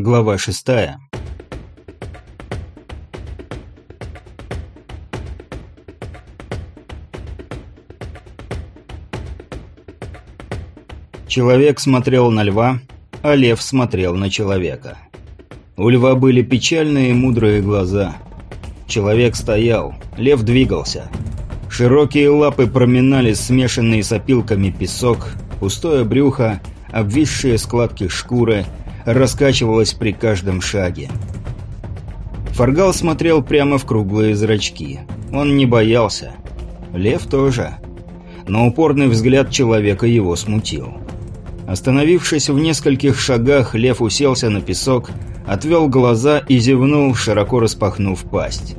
Глава шестая. Человек смотрел на льва, а лев смотрел на человека. У льва были печальные и мудрые глаза. Человек стоял, лев двигался. Широкие лапы проминали смешанные с опилками песок, пустое брюхо, обвисшие складки шкуры – раскачивалась при каждом шаге. Фаргал смотрел прямо в круглые зрачки. Он не боялся. Лев тоже. Но упорный взгляд человека его смутил. Остановившись в нескольких шагах, лев уселся на песок, отвел глаза и зевнул, широко распахнув пасть.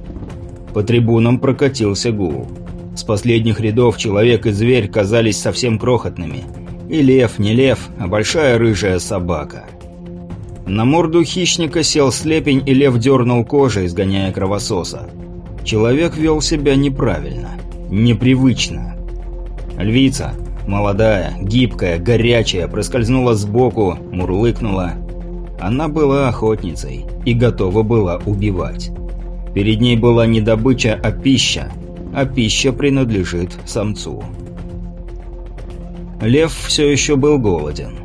По трибунам прокатился гул. С последних рядов человек и зверь казались совсем крохотными. И лев не лев, а большая рыжая собака – на морду хищника сел слепень, и лев дернул кожей, изгоняя кровососа. Человек вел себя неправильно, непривычно. Львица, молодая, гибкая, горячая, проскользнула сбоку, мурлыкнула. Она была охотницей и готова была убивать. Перед ней была не добыча, а пища, а пища принадлежит самцу. Лев все еще был голоден.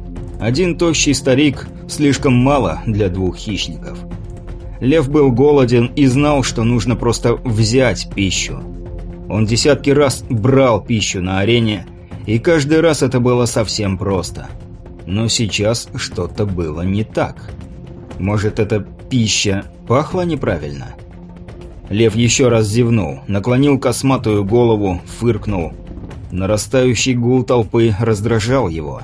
Один тощий старик Слишком мало для двух хищников. Лев был голоден и знал, что нужно просто взять пищу. Он десятки раз брал пищу на арене, и каждый раз это было совсем просто. Но сейчас что-то было не так. Может, эта пища пахла неправильно? Лев еще раз зевнул, наклонил косматую голову, фыркнул. Нарастающий гул толпы раздражал его.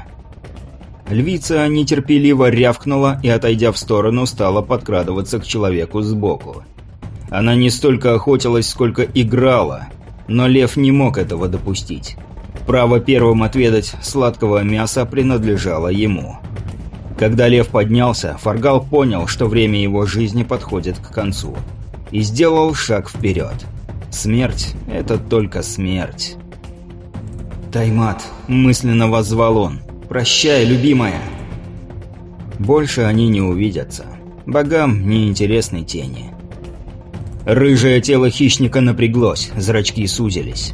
Львица нетерпеливо рявкнула и, отойдя в сторону, стала подкрадываться к человеку сбоку. Она не столько охотилась, сколько играла, но лев не мог этого допустить. Право первым отведать сладкого мяса принадлежало ему. Когда лев поднялся, Фаргал понял, что время его жизни подходит к концу. И сделал шаг вперед. Смерть — это только смерть. «Таймат!» — мысленно воззвал он. Прощай, любимая!» Больше они не увидятся. Богам не интересны тени. Рыжее тело хищника напряглось, зрачки сузились.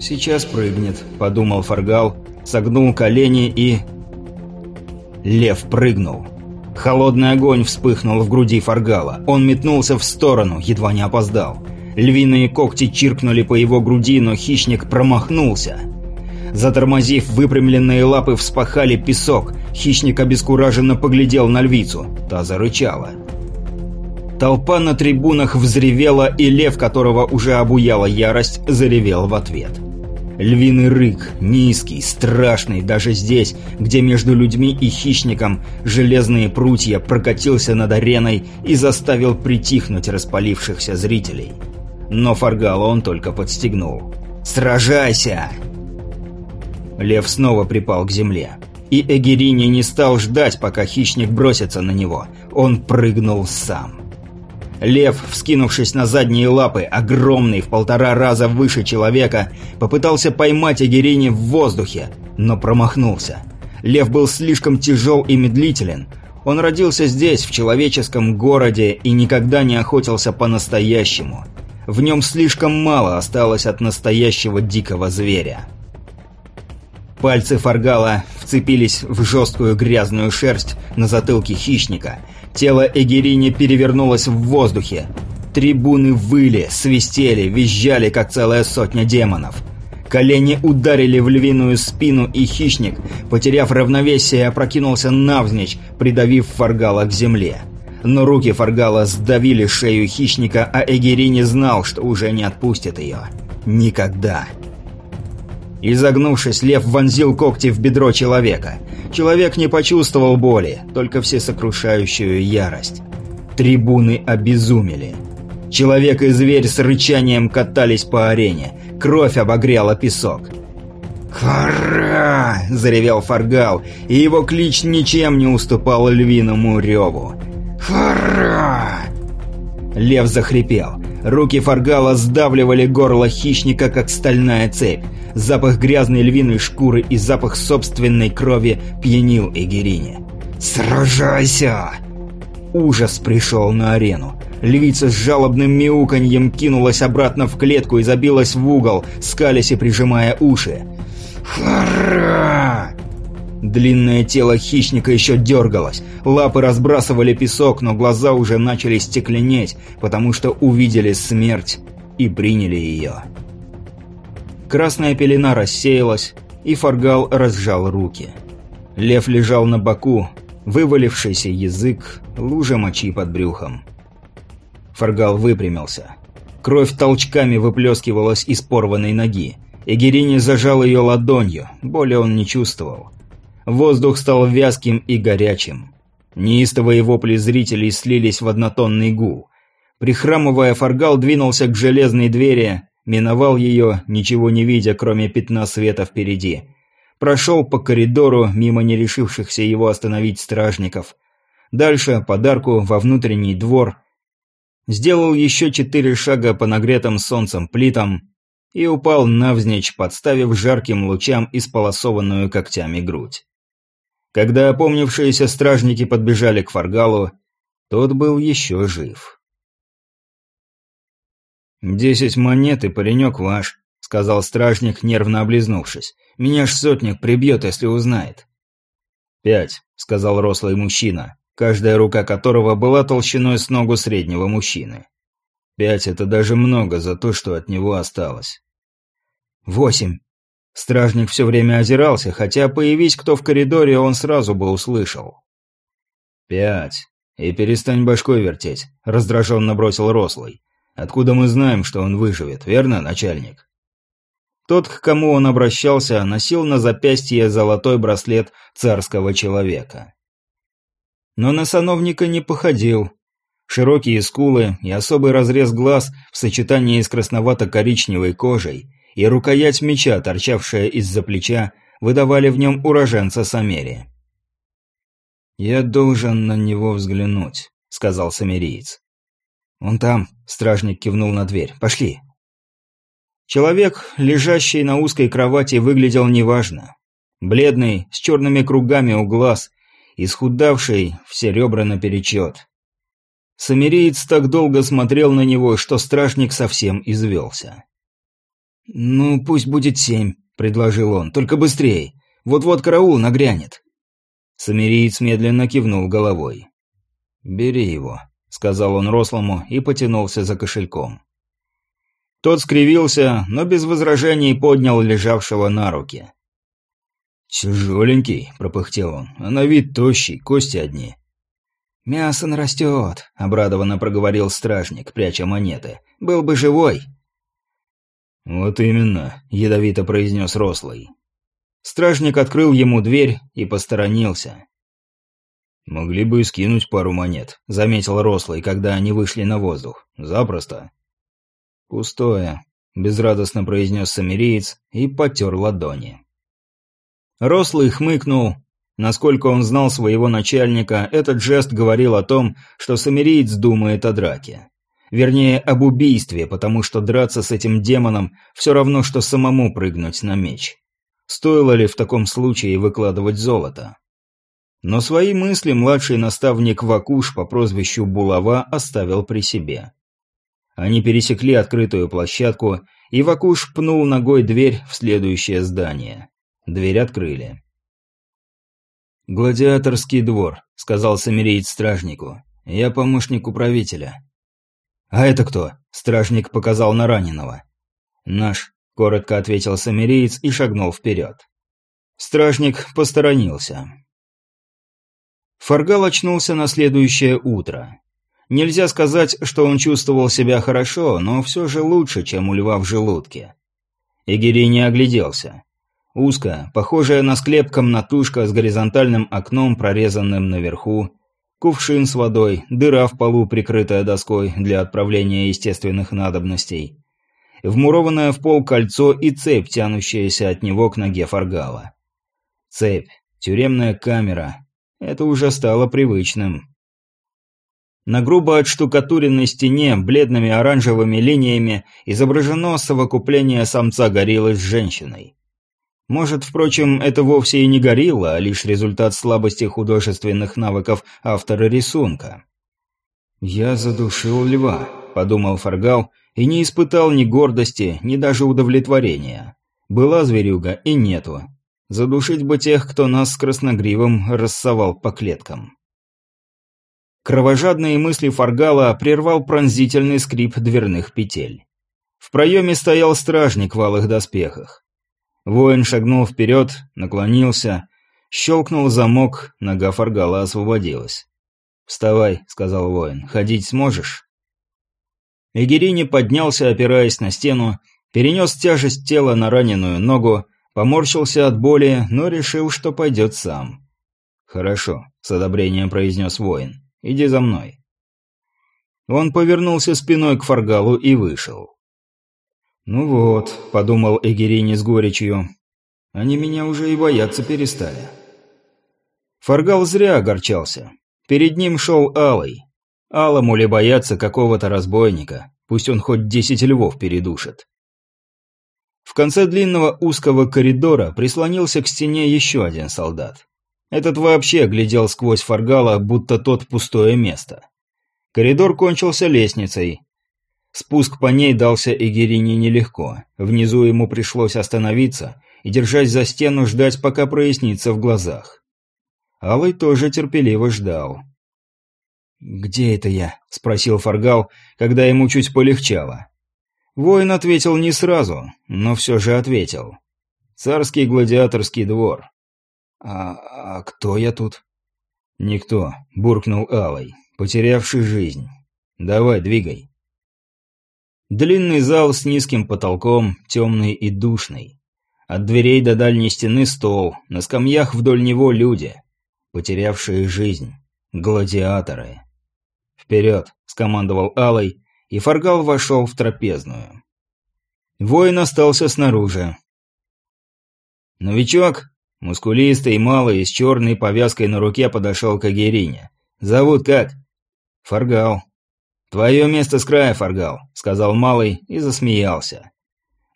«Сейчас прыгнет», — подумал Фаргал, согнул колени и... Лев прыгнул. Холодный огонь вспыхнул в груди Фаргала. Он метнулся в сторону, едва не опоздал. Львиные когти чиркнули по его груди, но хищник промахнулся. Затормозив, выпрямленные лапы вспахали песок. Хищник обескураженно поглядел на львицу. Та зарычала. Толпа на трибунах взревела, и лев, которого уже обуяла ярость, заревел в ответ. Львиный рык, низкий, страшный, даже здесь, где между людьми и хищником железные прутья прокатился над ареной и заставил притихнуть распалившихся зрителей. Но Фаргала он только подстегнул. «Сражайся!» Лев снова припал к земле. И Эгерини не стал ждать, пока хищник бросится на него. Он прыгнул сам. Лев, вскинувшись на задние лапы, огромный, в полтора раза выше человека, попытался поймать Эгерини в воздухе, но промахнулся. Лев был слишком тяжел и медлителен. Он родился здесь, в человеческом городе, и никогда не охотился по-настоящему. В нем слишком мало осталось от настоящего дикого зверя. Пальцы Фаргала вцепились в жесткую грязную шерсть на затылке хищника. Тело Эгерини перевернулось в воздухе. Трибуны выли, свистели, визжали, как целая сотня демонов. Колени ударили в львиную спину, и хищник, потеряв равновесие, опрокинулся навзничь, придавив Фаргала к земле. Но руки Фаргала сдавили шею хищника, а Эгерини знал, что уже не отпустит ее. Никогда. Изогнувшись, лев вонзил когти в бедро человека. Человек не почувствовал боли, только всесокрушающую ярость. Трибуны обезумели. Человек и зверь с рычанием катались по арене. Кровь обогряла песок. «Хара!» – заревел Фаргал, и его клич ничем не уступал львиному реву. «Хара!» Лев захрипел. Руки Фаргала сдавливали горло хищника, как стальная цепь. Запах грязной львиной шкуры и запах собственной крови пьянил Эгерине. «Сражайся!» ужас пришел на арену. Львица с жалобным мяуканьем кинулась обратно в клетку и забилась в угол, скалясь и прижимая уши. «Хара!» Длинное тело хищника еще дергалось, лапы разбрасывали песок, но глаза уже начали стекленеть, потому что увидели смерть и приняли ее. Красная пелена рассеялась, и Фаргал разжал руки. Лев лежал на боку, вывалившийся язык, лужа мочи под брюхом. Фаргал выпрямился. Кровь толчками выплескивалась из порванной ноги. Эгерини зажал ее ладонью, боли он не чувствовал. Воздух стал вязким и горячим. Неистовые вопли зрителей слились в однотонный гул. Прихрамывая, Фаргал двинулся к железной двери, миновал ее, ничего не видя, кроме пятна света впереди. Прошел по коридору, мимо не решившихся его остановить стражников. Дальше, подарку во внутренний двор. Сделал еще четыре шага по нагретым солнцем плитам и упал навзничь, подставив жарким лучам исполосованную когтями грудь. Когда опомнившиеся стражники подбежали к Фаргалу, тот был еще жив. «Десять монет и паренек ваш», — сказал стражник, нервно облизнувшись. «Меня ж сотник прибьет, если узнает». «Пять», — сказал рослый мужчина, каждая рука которого была толщиной с ногу среднего мужчины. «Пять — это даже много за то, что от него осталось». «Восемь», Стражник все время озирался, хотя появись кто в коридоре, он сразу бы услышал. «Пять. И перестань башкой вертеть», — раздраженно бросил Рослый. «Откуда мы знаем, что он выживет, верно, начальник?» Тот, к кому он обращался, носил на запястье золотой браслет царского человека. Но на сановника не походил. Широкие скулы и особый разрез глаз в сочетании с красновато-коричневой кожей и рукоять меча, торчавшая из-за плеча, выдавали в нем уроженца Самери. «Я должен на него взглянуть», — сказал самириец. «Он там», — стражник кивнул на дверь. «Пошли». Человек, лежащий на узкой кровати, выглядел неважно. Бледный, с черными кругами у глаз, исхудавший, все ребра наперечет. Самириец так долго смотрел на него, что стражник совсем извелся. «Ну, пусть будет семь», — предложил он, — «только быстрее. Вот-вот караул нагрянет». Самириец медленно кивнул головой. «Бери его», — сказал он рослому и потянулся за кошельком. Тот скривился, но без возражений поднял лежавшего на руки. «Тяжеленький», — пропыхтел он, — «а на вид тощий, кости одни». «Мясо нарастет», — обрадованно проговорил стражник, пряча монеты. «Был бы живой». «Вот именно», — ядовито произнес Рослый. Стражник открыл ему дверь и посторонился. «Могли бы и скинуть пару монет», — заметил Рослый, когда они вышли на воздух. «Запросто». «Пустое», — безрадостно произнес самириец и потер ладони. Рослый хмыкнул. Насколько он знал своего начальника, этот жест говорил о том, что самириец думает о драке. Вернее, об убийстве, потому что драться с этим демоном все равно, что самому прыгнуть на меч. Стоило ли в таком случае выкладывать золото? Но свои мысли младший наставник Вакуш по прозвищу Булава оставил при себе. Они пересекли открытую площадку, и Вакуш пнул ногой дверь в следующее здание. Дверь открыли. «Гладиаторский двор», — сказал самиреец стражнику. «Я помощник управителя. «А это кто?» – стражник показал на раненого. «Наш», – коротко ответил самириец и шагнул вперед. Стражник посторонился. Фаргал очнулся на следующее утро. Нельзя сказать, что он чувствовал себя хорошо, но все же лучше, чем у льва в желудке. Игири не огляделся. Узкая, похожая на склеп комнатушка с горизонтальным окном, прорезанным наверху, кувшин с водой, дыра в полу, прикрытая доской для отправления естественных надобностей, вмурованное в пол кольцо и цепь, тянущаяся от него к ноге Фаргала. Цепь, тюремная камера. Это уже стало привычным. На грубо отштукатуренной стене бледными оранжевыми линиями изображено совокупление самца гориллы с женщиной. Может, впрочем, это вовсе и не горилла, а лишь результат слабости художественных навыков автора рисунка. «Я задушил льва», — подумал Фаргал, и не испытал ни гордости, ни даже удовлетворения. Была зверюга и нету. Задушить бы тех, кто нас с красногривом рассовал по клеткам. Кровожадные мысли Фаргала прервал пронзительный скрип дверных петель. В проеме стоял стражник в алых доспехах. Воин шагнул вперед, наклонился, щелкнул замок, нога Фаргала освободилась. «Вставай», — сказал воин, — «ходить сможешь?» Эгерини поднялся, опираясь на стену, перенес тяжесть тела на раненую ногу, поморщился от боли, но решил, что пойдет сам. «Хорошо», — с одобрением произнес воин, — «иди за мной». Он повернулся спиной к Фаргалу и вышел. «Ну вот», — подумал Эгерини с горечью, — «они меня уже и бояться перестали». Фаргал зря огорчался. Перед ним шел Алый. Алому ли бояться какого-то разбойника, пусть он хоть десять львов передушит. В конце длинного узкого коридора прислонился к стене еще один солдат. Этот вообще глядел сквозь Фаргала, будто тот пустое место. Коридор кончился лестницей, Спуск по ней дался Эгерине нелегко. Внизу ему пришлось остановиться и, держась за стену, ждать, пока прояснится в глазах. Алый тоже терпеливо ждал. «Где это я?» – спросил Фаргал, когда ему чуть полегчало. Воин ответил не сразу, но все же ответил. «Царский гладиаторский двор». «А, а кто я тут?» «Никто», – буркнул Алый, потерявший жизнь. «Давай, двигай». Длинный зал с низким потолком, темный и душный. От дверей до дальней стены стол, на скамьях вдоль него люди, потерявшие жизнь, гладиаторы. «Вперед!» — скомандовал Алой, и Фаргал вошел в трапезную. Воин остался снаружи. Новичок, мускулистый, малый, с черной повязкой на руке подошел к Агерине. «Зовут как?» «Фаргал», «Твое место с края, Фаргал», — сказал Малый и засмеялся.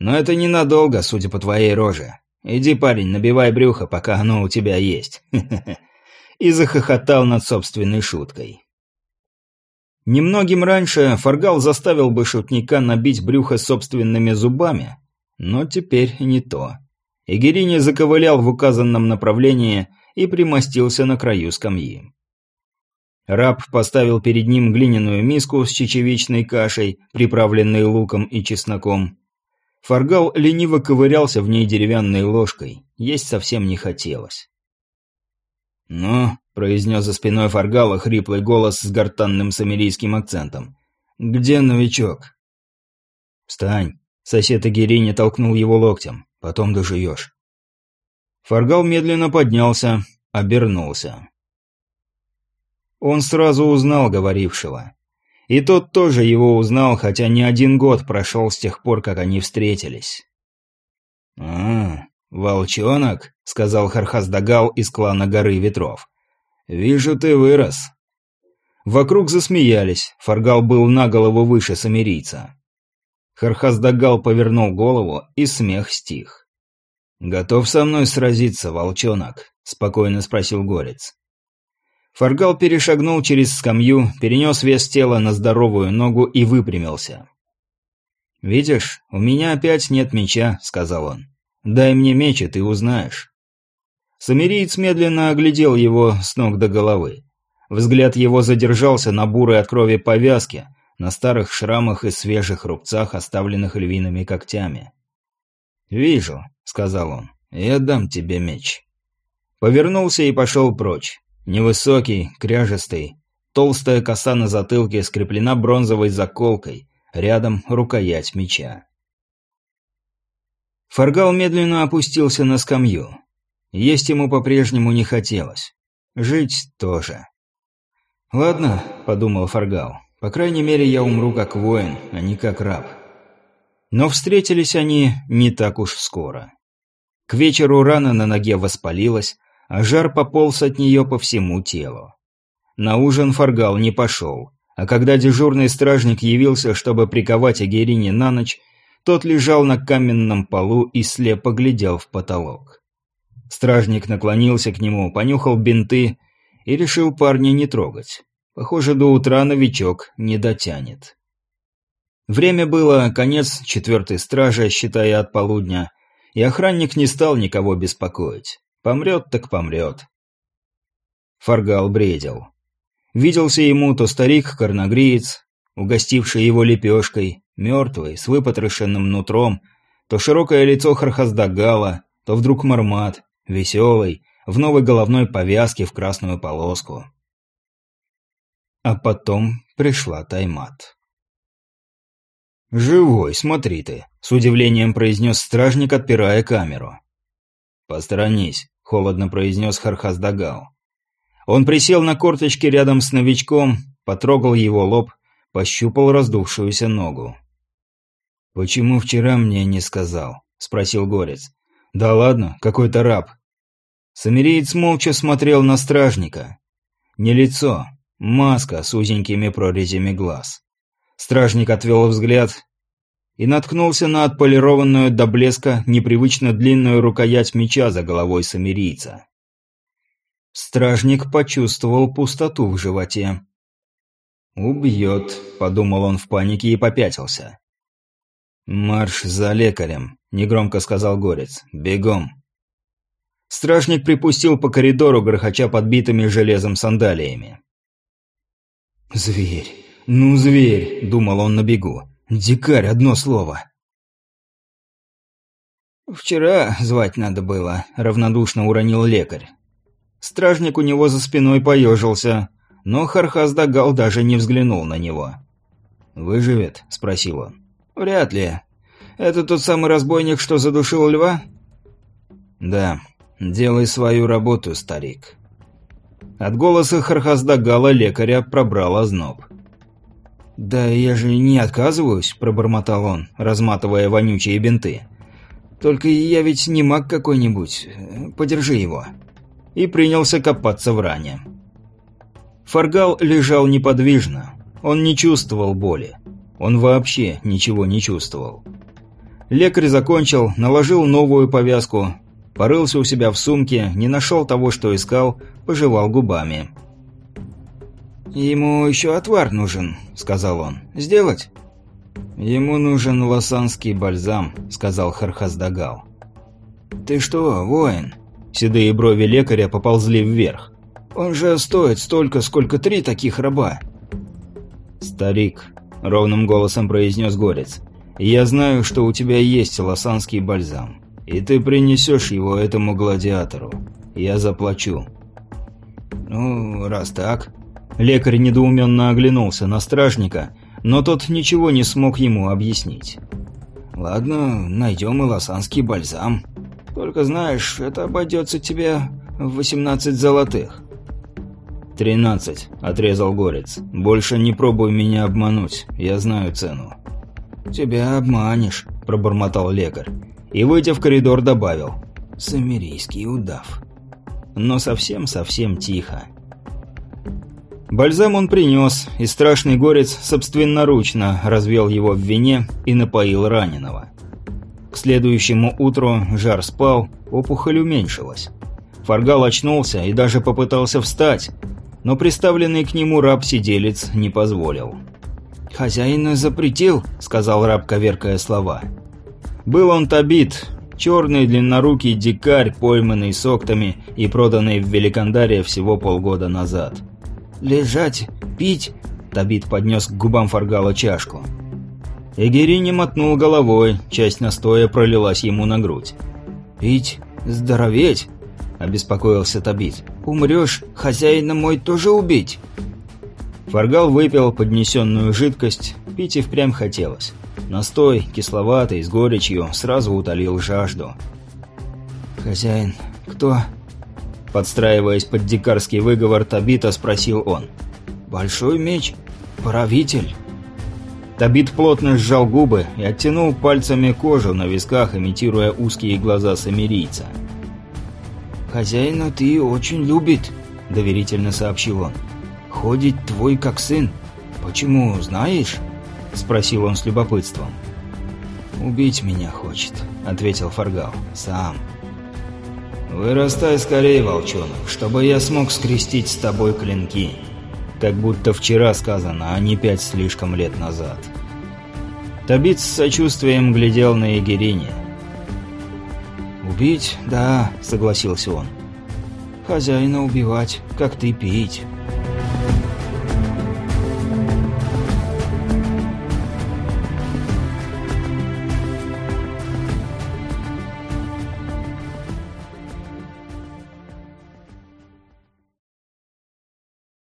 «Но это ненадолго, судя по твоей роже. Иди, парень, набивай брюхо, пока оно у тебя есть». И захохотал над собственной шуткой. Немногим раньше Фаргал заставил бы шутника набить брюхо собственными зубами, но теперь не то. Игерини заковылял в указанном направлении и примостился на краю скамьи. Раб поставил перед ним глиняную миску с чечевичной кашей, приправленной луком и чесноком. Фаргал лениво ковырялся в ней деревянной ложкой. Есть совсем не хотелось. «Ну», — произнес за спиной Фаргала хриплый голос с гортанным самирийским акцентом. «Где новичок?» «Встань!» — сосед Агирини толкнул его локтем. «Потом доживешь». Фаргал медленно поднялся, обернулся. Он сразу узнал говорившего. И тот тоже его узнал, хотя не один год прошел с тех пор, как они встретились. «А, волчонок», — сказал Хархаздагал из клана Горы Ветров. «Вижу, ты вырос». Вокруг засмеялись, Фаргал был на голову выше самирийца. Хархаздагал повернул голову, и смех стих. «Готов со мной сразиться, волчонок?» — спокойно спросил Горец. Фаргал перешагнул через скамью, перенес вес тела на здоровую ногу и выпрямился. «Видишь, у меня опять нет меча», — сказал он. «Дай мне меч, и ты узнаешь». Самириец медленно оглядел его с ног до головы. Взгляд его задержался на бурой от крови повязке, на старых шрамах и свежих рубцах, оставленных львиными когтями. «Вижу», — сказал он, — «я дам тебе меч». Повернулся и пошел прочь. Невысокий, кряжестый, толстая коса на затылке скреплена бронзовой заколкой, рядом рукоять меча. Фаргал медленно опустился на скамью. Есть ему по-прежнему не хотелось. Жить тоже. «Ладно», — подумал Фаргал, — «по крайней мере я умру как воин, а не как раб». Но встретились они не так уж скоро. К вечеру рана на ноге воспалилась, а жар пополз от нее по всему телу. На ужин Фаргал не пошел, а когда дежурный стражник явился, чтобы приковать Агерине на ночь, тот лежал на каменном полу и слепо глядел в потолок. Стражник наклонился к нему, понюхал бинты и решил парня не трогать. Похоже, до утра новичок не дотянет. Время было конец четвертой стражи, считая от полудня, и охранник не стал никого беспокоить. Помрет так помрет. Фаргал бредил. Виделся ему то старик-корногриец, угостивший его лепешкой, мертвый, с выпотрошенным нутром, то широкое лицо Хархаздагала, то вдруг Мармат, веселый, в новой головной повязке в красную полоску. А потом пришла Таймат. «Живой, смотри ты», — с удивлением произнес стражник, отпирая камеру. «Посторонись», — холодно произнес Хархаздагал. Он присел на корточки рядом с новичком, потрогал его лоб, пощупал раздувшуюся ногу. «Почему вчера мне не сказал?» – спросил Горец. «Да ладно, какой-то раб». Самириец молча смотрел на стражника. Не лицо, маска с узенькими прорезями глаз. Стражник отвел взгляд и наткнулся на отполированную до блеска непривычно длинную рукоять меча за головой самирийца. Стражник почувствовал пустоту в животе. «Убьет», — подумал он в панике и попятился. «Марш за лекарем», — негромко сказал Горец. «Бегом». Стражник припустил по коридору, грохоча подбитыми железом сандалиями. «Зверь! Ну, зверь!» — думал он на бегу. «Дикарь, одно слово!» «Вчера звать надо было», — равнодушно уронил лекарь. Стражник у него за спиной поежился, но Хархаз Дагал даже не взглянул на него. «Выживет?» – спросил он. «Вряд ли. Это тот самый разбойник, что задушил льва?» «Да. Делай свою работу, старик». От голоса Хархаздагала лекаря пробрал озноб. «Да я же не отказываюсь», – пробормотал он, разматывая вонючие бинты. «Только я ведь не маг какой-нибудь. Подержи его» и принялся копаться в ране. Фаргал лежал неподвижно. Он не чувствовал боли. Он вообще ничего не чувствовал. Лекарь закончил, наложил новую повязку, порылся у себя в сумке, не нашел того, что искал, пожевал губами. «Ему еще отвар нужен», — сказал он. «Сделать?» «Ему нужен лосанский бальзам», — сказал Хархаздагал. «Ты что, воин?» Седые брови лекаря поползли вверх. «Он же стоит столько, сколько три таких раба!» «Старик», — ровным голосом произнес Горец, — «я знаю, что у тебя есть лосанский бальзам, и ты принесешь его этому гладиатору. Я заплачу». «Ну, раз так...» Лекарь недоуменно оглянулся на стражника, но тот ничего не смог ему объяснить. «Ладно, найдем и лосанский бальзам», только знаешь, это обойдется тебе в 18 золотых». «Тринадцать», — отрезал Горец. «Больше не пробуй меня обмануть, я знаю цену». «Тебя обманешь», — пробормотал лекарь. И, выйдя в коридор, добавил. «Самирийский удав». Но совсем-совсем тихо. Бальзам он принес, и страшный горец собственноручно развел его в вине и напоил раненого. К следующему утру жар спал, опухоль уменьшилась. Фаргал очнулся и даже попытался встать, но приставленный к нему раб-сиделец не позволил. «Хозяин запретил», — сказал раб, коверкая слова. Был он табит, черный длиннорукий дикарь, пойманный соктами и проданный в Великандаре всего полгода назад. «Лежать, пить», — табит поднес к губам Фаргала чашку. Эгери не мотнул головой, часть настоя пролилась ему на грудь. «Пить? Здороветь?» – обеспокоился Табит. «Умрешь, хозяина мой тоже убить!» Фаргал выпил поднесенную жидкость, пить и впрямь хотелось. Настой, кисловатый, с горечью, сразу утолил жажду. «Хозяин, кто?» Подстраиваясь под дикарский выговор Табита, спросил он. «Большой меч? Правитель?» Табит плотно сжал губы и оттянул пальцами кожу на висках, имитируя узкие глаза самирийца. «Хозяина ты очень любит», — доверительно сообщил он. «Ходит твой как сын. Почему, знаешь?» — спросил он с любопытством. «Убить меня хочет», — ответил Фаргал. «Сам». «Вырастай скорее, волчонок, чтобы я смог скрестить с тобой клинки». как будто вчера сказано, а не пять слишком лет назад. Табиц с сочувствием глядел на Егерине. «Убить, да», — согласился он. «Хозяина убивать, как ты пить».